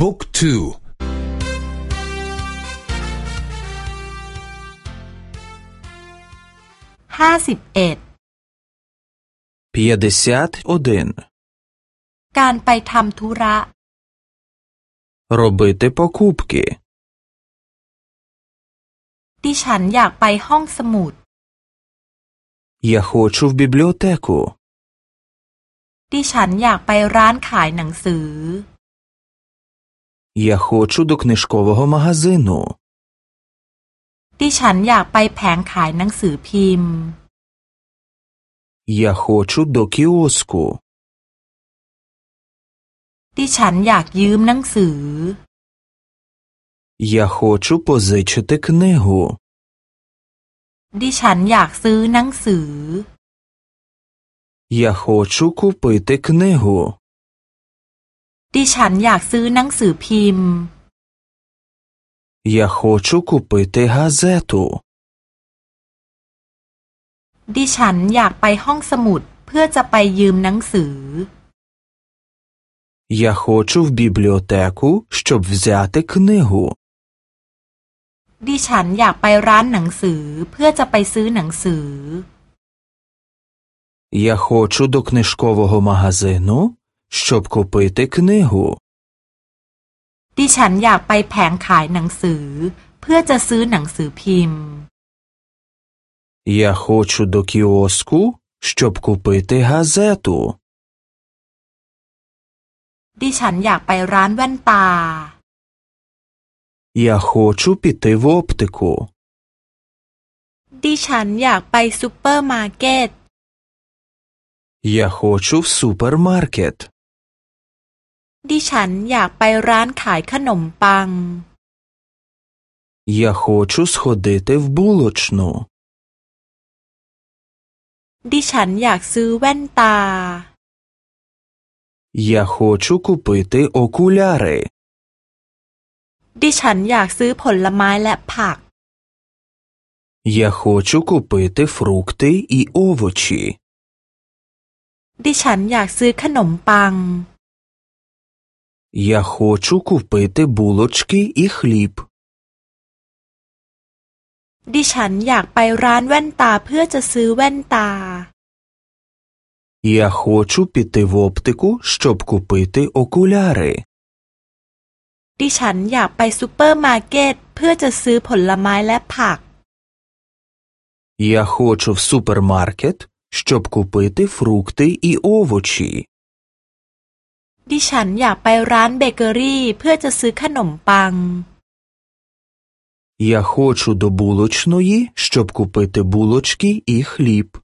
บุ๊กทู ห้าสิบเอ็ด 51. การไปทำธุระ Робити покупки. ดิฉันอยากไปห้องสมุด Я хочу в бібліотеку. ดิฉันอยากไปร้านขายหนังสือ Я хочу до книжкового магазину. ดิฉันอยากไปแผงขายหนังสือพิมพ์ Я хочу до кіоску. ดิฉันอยากยืมหนังสือ Я хочу позичити книгу. ดิฉันอยากซื้อหนังสือ Я хочу купити книгу. ดิฉันอยากซื้อหนังสือพิมพ์ Я хочу купити газету. ดิฉันอยากไปห้องสมุดเพื่อจะไปยืมหนังสือ Я хочу в бібліотеку, щоб взяти книгу. ดิฉันอยากไปร้านหนังสือเพื่อจะไปซื้อหนังสือ Я хочу до книжкового магазину, щоб купити книгу. ดิฉันอยากไปแผงขายหนังสือ เพื่อจะซื้อหนังสือพิมพ์ Я хочу до кіоску, щоб купити газету. ดิฉันอยากไปร้านแว่นตา Я хочу піти в оптику. ดิฉันอยากไปซูเปอร์มาร์เก็ต Я хочу в супермаркет. ดิฉันอยากไปร้านขายขนมปัง Я хочу сходити в булочну. ดิฉันอยากซื้อแว่นตา Я хочу купити окуляри. ดิฉันอยากซื้อผลไม้และผัก Я хочу купити фрукти і овочі. ดิฉันอยากซื้อขนมปัง Я хочу купити булочки і хліб. ดิฉันอยากไปร้านแว่นตาเพื่อจะซื้อแว่นตา Я хочу піти в оптику, щоб купити окуляри. ดิฉันอยากไปซูเปอร์มาร์เก็ตเพื่อจะซื้อผลไม้และผัก Я хочу в супермаркет, щоб купити фрукти і овочі. ดิฉันอยากไปร้านเบเกอรี่เพื่อจะซื้อขนมปัง Я хочу до булочної, щоб купити булочки і хліб.